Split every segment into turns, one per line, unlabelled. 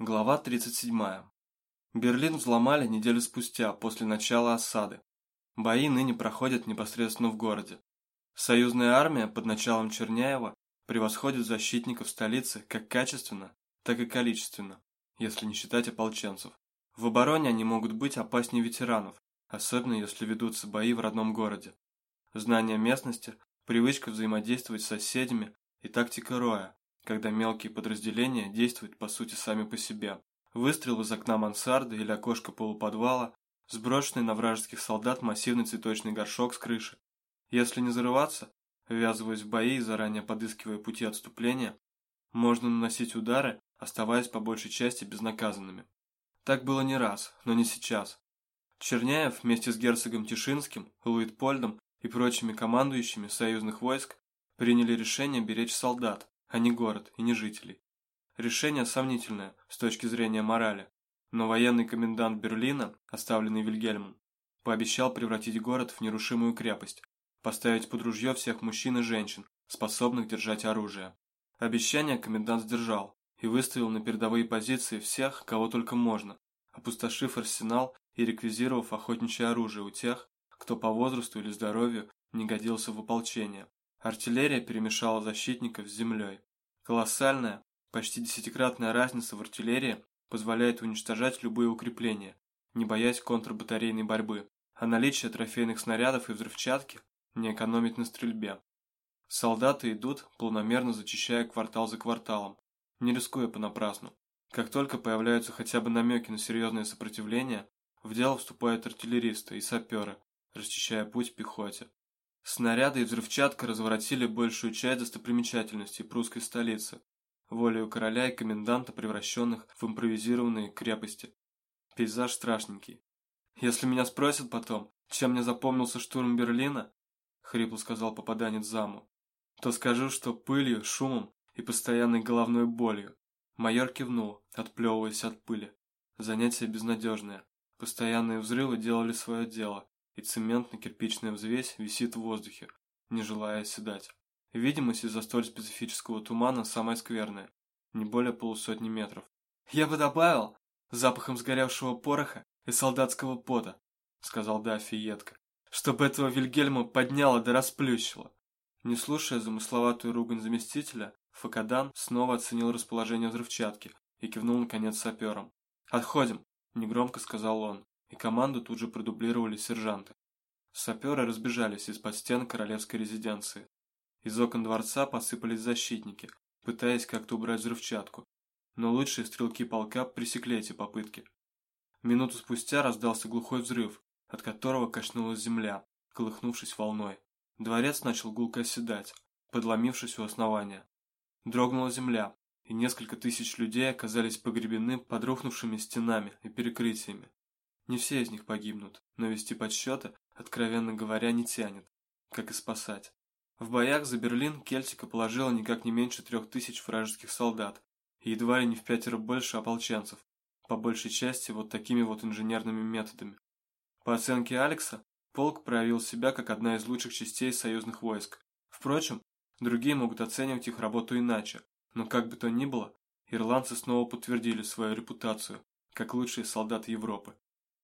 Глава 37. Берлин взломали неделю спустя, после начала осады. Бои ныне проходят непосредственно в городе. Союзная армия под началом Черняева превосходит защитников столицы как качественно, так и количественно, если не считать ополченцев. В обороне они могут быть опаснее ветеранов, особенно если ведутся бои в родном городе. Знание местности, привычка взаимодействовать с соседями и тактика роя, когда мелкие подразделения действуют по сути сами по себе. Выстрел из окна мансарды или окошка полуподвала, сброшенный на вражеских солдат массивный цветочный горшок с крыши. Если не зарываться, ввязываясь в бои и заранее подыскивая пути отступления, можно наносить удары, оставаясь по большей части безнаказанными. Так было не раз, но не сейчас. Черняев вместе с герцогом Тишинским, Луитпольдом и прочими командующими союзных войск приняли решение беречь солдат, а не город и не жителей. Решение сомнительное с точки зрения морали, но военный комендант Берлина, оставленный Вильгельмом, пообещал превратить город в нерушимую крепость, поставить под ружье всех мужчин и женщин, способных держать оружие. Обещание комендант сдержал и выставил на передовые позиции всех, кого только можно, опустошив арсенал и реквизировав охотничье оружие у тех, кто по возрасту или здоровью не годился в ополчение. Артиллерия перемешала защитников с землей. Колоссальная, почти десятикратная разница в артиллерии позволяет уничтожать любые укрепления, не боясь контрбатарейной борьбы, а наличие трофейных снарядов и взрывчатки не экономит на стрельбе. Солдаты идут, полномерно зачищая квартал за кварталом, не рискуя понапрасну. Как только появляются хотя бы намеки на серьезное сопротивление, в дело вступают артиллеристы и саперы, расчищая путь пехоте. Снаряды и взрывчатка разворотили большую часть достопримечательностей прусской столицы, волею короля и коменданта, превращенных в импровизированные крепости. Пейзаж страшненький. «Если меня спросят потом, чем мне запомнился штурм Берлина», — хрипло сказал попаданец заму, то скажу, что пылью, шумом и постоянной головной болью. Майор кивнул, отплевываясь от пыли. Занятие безнадежное. Постоянные взрывы делали свое дело, и цементно-кирпичная взвесь висит в воздухе, не желая оседать. Видимость из-за столь специфического тумана самая скверная, не более полусотни метров. «Я бы добавил запахом сгоревшего пороха и солдатского пота», сказал Даффи едко, «чтобы этого Вильгельма подняло да расплющило». Не слушая замысловатую ругань заместителя, Факадан снова оценил расположение взрывчатки и кивнул наконец сапером. «Отходим», – негромко сказал он и команду тут же продублировали сержанты. Саперы разбежались из-под стен королевской резиденции. Из окон дворца посыпались защитники, пытаясь как-то убрать взрывчатку, но лучшие стрелки полка пресекли эти попытки. Минуту спустя раздался глухой взрыв, от которого качнулась земля, колыхнувшись волной. Дворец начал гулко оседать, подломившись у основания. Дрогнула земля, и несколько тысяч людей оказались погребены под рухнувшими стенами и перекрытиями. Не все из них погибнут, но вести подсчеты, откровенно говоря, не тянет, как и спасать. В боях за Берлин Кельтика положила никак не меньше трех тысяч вражеских солдат, и едва ли не в пятеро больше ополченцев, по большей части вот такими вот инженерными методами. По оценке Алекса, полк проявил себя как одна из лучших частей союзных войск. Впрочем, другие могут оценивать их работу иначе, но как бы то ни было, ирландцы снова подтвердили свою репутацию, как лучшие солдаты Европы.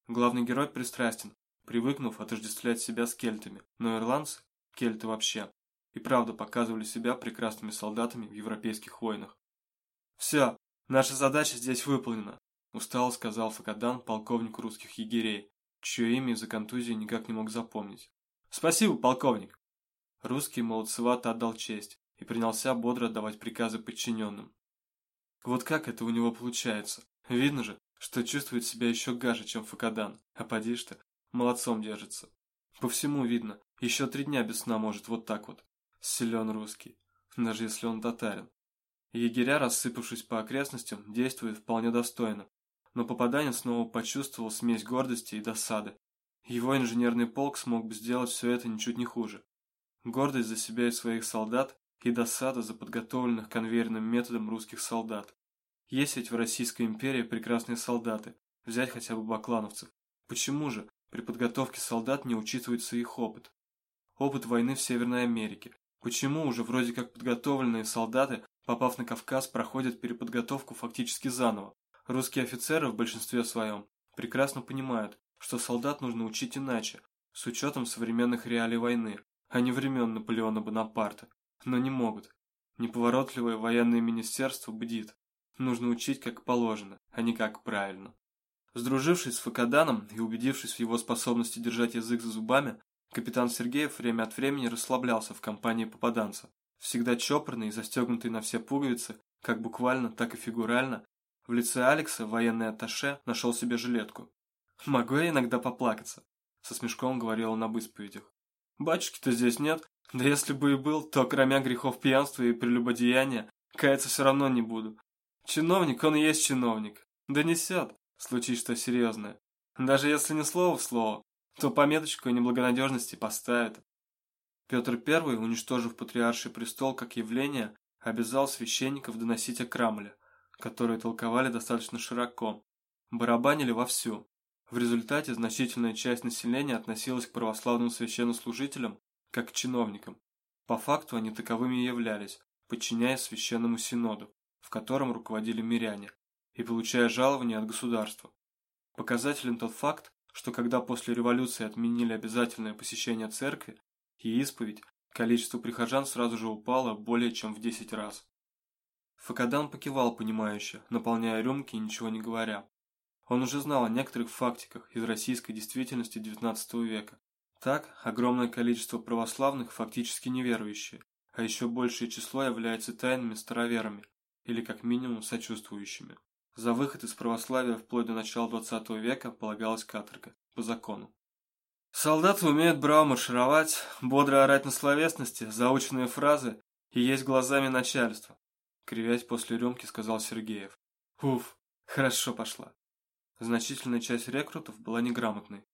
Главный герой пристрастен, привыкнув отождествлять себя с кельтами, но ирландцы, кельты вообще, и правда показывали себя прекрасными солдатами в европейских войнах. «Все, наша задача здесь выполнена», – устало сказал Факадан полковнику русских егерей, чье имя из-за контузии никак не мог запомнить. «Спасибо, полковник!» Русский молодцевато отдал честь и принялся бодро отдавать приказы подчиненным. Вот как это у него получается? Видно же, что чувствует себя еще гаже, чем Факадан, а поди что, молодцом держится. По всему видно, еще три дня без сна может вот так вот. Силен русский, даже если он татарин. Егеря, рассыпавшись по окрестностям, действуют вполне достойно, но попаданец снова почувствовал смесь гордости и досады. Его инженерный полк смог бы сделать все это ничуть не хуже. Гордость за себя и своих солдат и досада за подготовленных конвейерным методом русских солдат. Есть ведь в Российской империи прекрасные солдаты, взять хотя бы баклановцев. Почему же при подготовке солдат не учитывается их опыт? Опыт войны в Северной Америке. Почему уже вроде как подготовленные солдаты, попав на Кавказ, проходят переподготовку фактически заново, Русские офицеры в большинстве своем прекрасно понимают, что солдат нужно учить иначе, с учетом современных реалий войны, а не времен Наполеона Бонапарта. Но не могут. Неповоротливое военное министерство бдит. Нужно учить как положено, а не как правильно. Сдружившись с Факаданом и убедившись в его способности держать язык за зубами, капитан Сергеев время от времени расслаблялся в компании попаданца. Всегда чопорный и застегнутый на все пуговицы, как буквально, так и фигурально, в лице Алекса военный атташе нашел себе жилетку. «Могу я иногда поплакаться?» Со смешком говорил он об исповедях. «Батюшки-то здесь нет, да если бы и был, то кроме грехов пьянства и прелюбодеяния, каяться все равно не буду. Чиновник, он и есть чиновник. Донесет, случись что серьезное. Даже если не слово в слово, то пометочку о неблагонадежности поставит. Петр I, уничтожив патриарший престол как явление, обязал священников доносить о Крамле, которые толковали достаточно широко, барабанили вовсю. В результате значительная часть населения относилась к православным священнослужителям как к чиновникам. По факту они таковыми и являлись, подчиняясь священному синоду, в котором руководили миряне, и получая жалования от государства. Показателен тот факт, что когда после революции отменили обязательное посещение церкви и исповедь, количество прихожан сразу же упало более чем в 10 раз. Факадан покивал понимающе, наполняя рюмки и ничего не говоря. Он уже знал о некоторых фактиках из российской действительности XIX века. Так, огромное количество православных фактически неверующие, а еще большее число является тайными староверами, или как минимум сочувствующими. За выход из православия вплоть до начала XX века полагалась каторга, по закону. Солдаты умеют браво маршировать, бодро орать на словесности, заученные фразы и есть глазами начальства. Кривясь после рюмки, сказал Сергеев. Уф, хорошо пошла. Значительная часть рекрутов была неграмотной,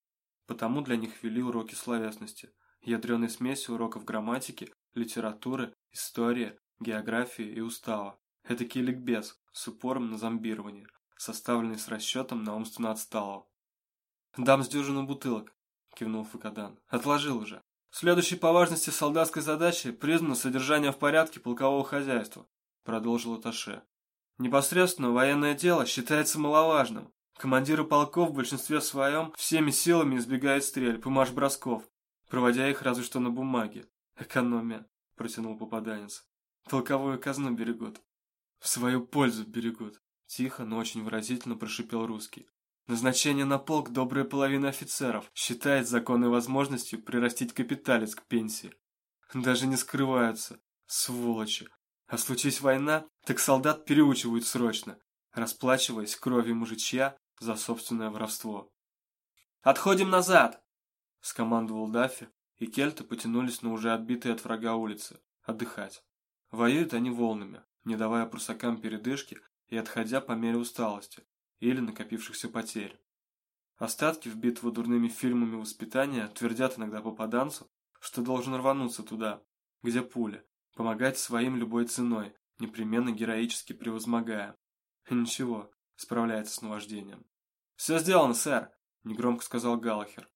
потому для них вели уроки словесности, ядреной смеси уроков грамматики, литературы, истории, географии и устава. Эдакий ликбез с упором на зомбирование, составленный с расчетом на умственно отсталого. «Дам с дюжину бутылок», – кивнул Факадан. «Отложил уже. Следующей по важности солдатской задачей признано содержание в порядке полкового хозяйства», – продолжил Аташе. «Непосредственно военное дело считается маловажным. Командиры полков в большинстве своем всеми силами избегают стрельб и марш-бросков, проводя их разве что на бумаге. Экономия», – протянул попаданец. «Полковую казну берегут». В свою пользу берегут. Тихо, но очень выразительно прошипел русский. Назначение на полк добрая половина офицеров считает законной возможностью прирастить капиталец к пенсии. Даже не скрываются. Сволочи. А случись война, так солдат переучивают срочно, расплачиваясь кровью мужичья за собственное воровство. «Отходим назад!» – скомандовал Даффи, и кельты потянулись на уже отбитые от врага улицы, отдыхать. Воюют они волнами, не давая прусакам передышки и отходя по мере усталости или накопившихся потерь. Остатки, вбитого дурными фильмами воспитания, твердят иногда попаданцу, что должен рвануться туда, где пуля, помогать своим любой ценой, непременно героически превозмогая. И ничего, справляется с наваждением. «Все сделано, сэр», — негромко сказал Галлахер.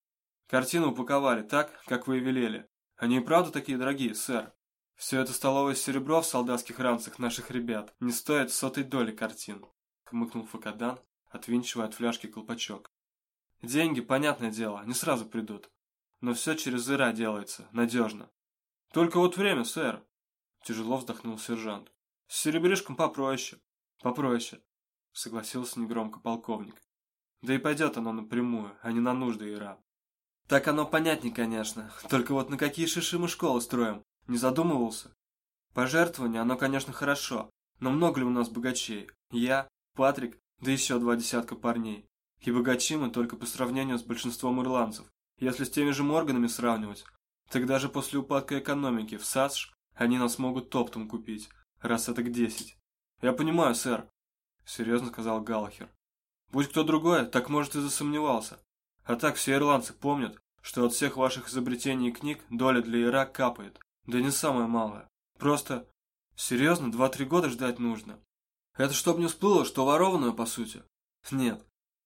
«Картину упаковали так, как вы и велели. Они и правда такие дорогие, сэр?» Все это столовое серебро в солдатских ранцах наших ребят не стоит сотой доли картин, хмыкнул Факадан, отвинчивая от фляжки колпачок. Деньги, понятное дело, не сразу придут. Но все через ира делается, надежно. Только вот время, сэр. Тяжело вздохнул сержант. С серебришком попроще. Попроще, согласился негромко полковник. Да и пойдет оно напрямую, а не на нужды ира. Так оно понятней, конечно. Только вот на какие шиши мы школы строим? Не задумывался? Пожертвование, оно, конечно, хорошо, но много ли у нас богачей? Я, Патрик, да еще два десятка парней. И богачи мы только по сравнению с большинством ирландцев. Если с теми же Морганами сравнивать, так даже после упадка экономики в САСШ они нас могут топтом купить, раз это к десять. Я понимаю, сэр, серьезно сказал Галлахер. Будь кто другой, так может и засомневался. А так все ирландцы помнят, что от всех ваших изобретений и книг доля для Ира капает. Да не самое малое. Просто... Серьезно, два-три года ждать нужно. Это чтоб не всплыло, что ворованную, по сути? Нет,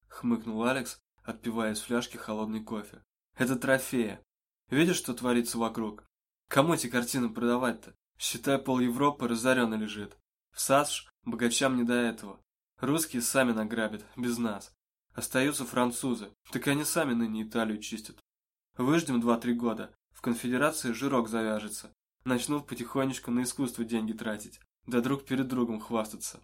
хмыкнул Алекс, отпивая из фляжки холодный кофе. Это трофея. Видишь, что творится вокруг? Кому эти картины продавать-то? Считай, пол Европы разоренно лежит. В САСШ богачам не до этого. Русские сами награбят, без нас. Остаются французы, так они сами ныне Италию чистят. Выждем два-три года, в конфедерации жирок завяжется. Начнут потихонечку на искусство деньги тратить, да друг перед другом хвастаться.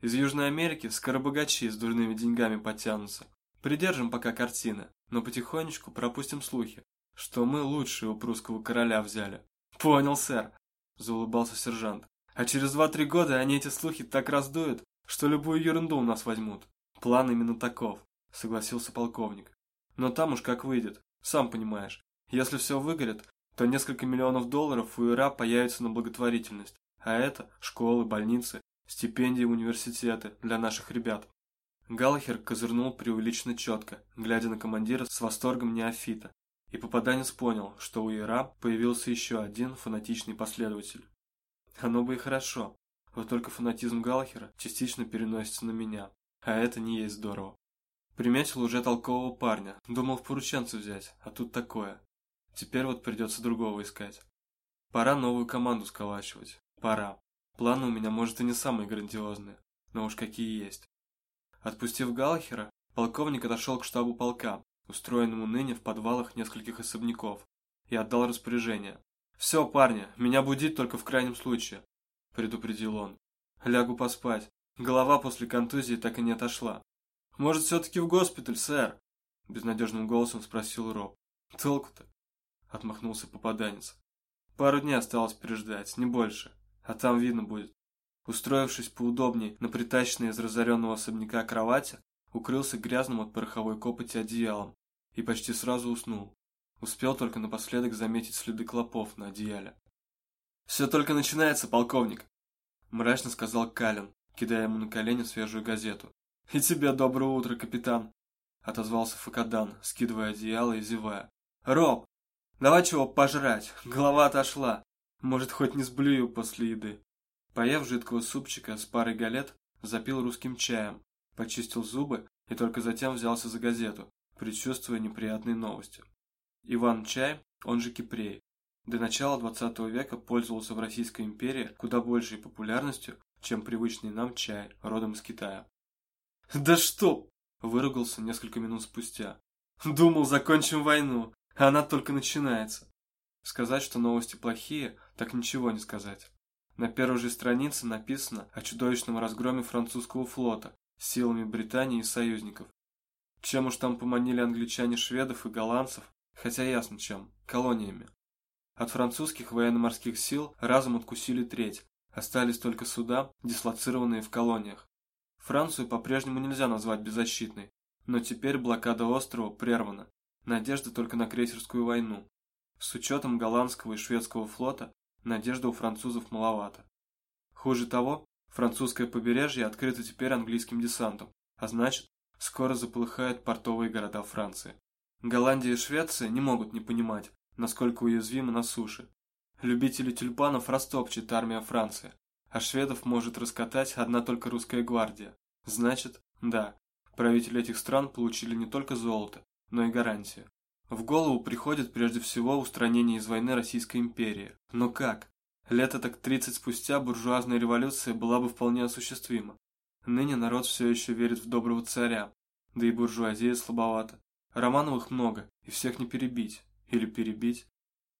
Из Южной Америки скоробогачи с дурными деньгами подтянутся. Придержим пока картины, но потихонечку пропустим слухи, что мы лучшие у прусского короля взяли. Понял, сэр, заулыбался сержант. А через два-три года они эти слухи так раздуют, что любую ерунду у нас возьмут. План именно таков, согласился полковник. Но там уж как выйдет, сам понимаешь. Если все выгорит, то несколько миллионов долларов у ИРА появится на благотворительность. А это школы, больницы, стипендии университеты для наших ребят. Галлахер козырнул преувеличенно четко, глядя на командира с восторгом неофита. И попаданец понял, что у Ира появился еще один фанатичный последователь. Оно бы и хорошо, вот только фанатизм Галлахера частично переносится на меня, а это не есть здорово. Приметил уже толкового парня, думал в порученцы взять, а тут такое. Теперь вот придется другого искать. Пора новую команду сколачивать, пора. Планы у меня, может, и не самые грандиозные, но уж какие есть. Отпустив Галлахера, полковник отошел к штабу полка, устроенному ныне в подвалах нескольких особняков, и отдал распоряжение. «Все, парни, меня будить только в крайнем случае», – предупредил он. «Лягу поспать. Голова после контузии так и не отошла». «Может, все-таки в госпиталь, сэр?» – безнадежным голосом спросил Роб. «Толку-то?» – отмахнулся попаданец. «Пару дней осталось переждать, не больше, а там видно будет». Устроившись поудобнее на притащенной из разоренного особняка кровати, укрылся грязным от пороховой копоти одеялом и почти сразу уснул. Успел только напоследок заметить следы клопов на одеяле. «Все только начинается, полковник!» Мрачно сказал Калин, кидая ему на колени свежую газету. «И тебе доброе утро, капитан!» Отозвался Факадан, скидывая одеяло и зевая. «Роб, давай чего пожрать, голова отошла. Может, хоть не сблюю после еды». Поев жидкого супчика с парой галет, запил русским чаем, почистил зубы и только затем взялся за газету, предчувствуя неприятные новости. Иван Чай, он же Кипрей, до начала 20 века пользовался в Российской империи куда большей популярностью, чем привычный нам чай, родом из Китая. «Да что!» – выругался несколько минут спустя. «Думал, закончим войну, она только начинается». Сказать, что новости плохие, так ничего не сказать. На первой же странице написано о чудовищном разгроме французского флота силами Британии и союзников. Чем уж там поманили англичане шведов и голландцев, хотя ясно чем, колониями. От французских военно-морских сил разом откусили треть, остались только суда, дислоцированные в колониях. Францию по-прежнему нельзя назвать беззащитной, но теперь блокада острова прервана, надежда только на крейсерскую войну. С учетом голландского и шведского флота надежды у французов маловато. Хуже того, французское побережье открыто теперь английским десантом, а значит, скоро заполыхают портовые города Франции. Голландия и Швеция не могут не понимать, насколько уязвимы на суше. Любители тюльпанов растопчет армия Франции, а шведов может раскатать одна только русская гвардия. Значит, да, правители этих стран получили не только золото, но и гарантию. В голову приходит прежде всего устранение из войны Российской империи. Но как? Лето так 30 спустя буржуазная революция была бы вполне осуществима. Ныне народ все еще верит в доброго царя, да и буржуазия слабовата. Романовых много, и всех не перебить. Или перебить.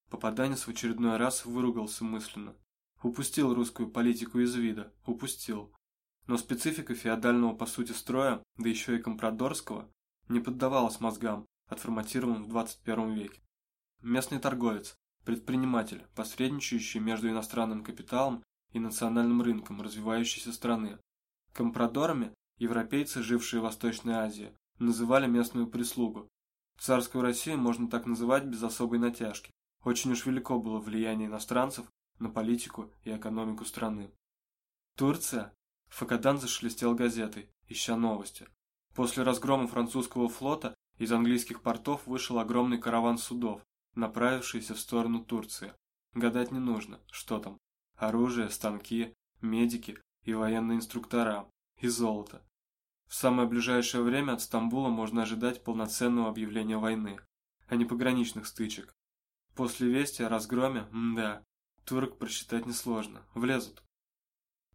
Попаданец в очередной раз выругался мысленно. Упустил русскую политику из вида, упустил. Но специфика феодального по сути строя, да еще и компрадорского, не поддавалась мозгам, отформатирован в 21 веке. Местный торговец, предприниматель, посредничающий между иностранным капиталом и национальным рынком развивающейся страны. Компрадорами европейцы, жившие в Восточной Азии, называли местную прислугу. Царскую Россию можно так называть без особой натяжки. Очень уж велико было влияние иностранцев на политику и экономику страны. Турция? Факадан зашелестел газетой, ища новости. После разгрома французского флота из английских портов вышел огромный караван судов, направившийся в сторону Турции. Гадать не нужно, что там. Оружие, станки, медики и военные инструктора, и золото. В самое ближайшее время от Стамбула можно ожидать полноценного объявления войны, а не пограничных стычек. После вести о разгроме, да, турок прочитать несложно, влезут.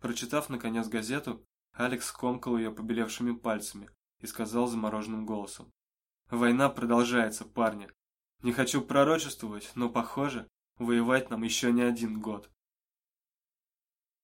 Прочитав наконец газету, Алекс скомкал ее побелевшими пальцами и сказал замороженным голосом. «Война продолжается, парни. Не хочу пророчествовать, но, похоже, воевать нам еще не один год».